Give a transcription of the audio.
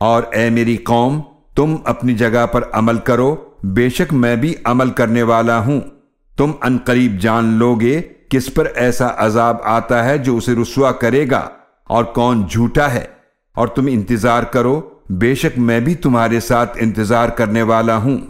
और ए मेरी कौम, तुम अपनी जगह पर अमल करो, बेशक मैं भी अमल करने वाला हूँ। तुम अनकरीब जान लोगे, किस पर ऐसा अजाब आता है जो उसे रसुआ करेगा, और कौन झूठा है। और तुम इंतज़ार करो, बेशक मैं भी तुम्हारे साथ इंतज़ार करने वाला हूँ।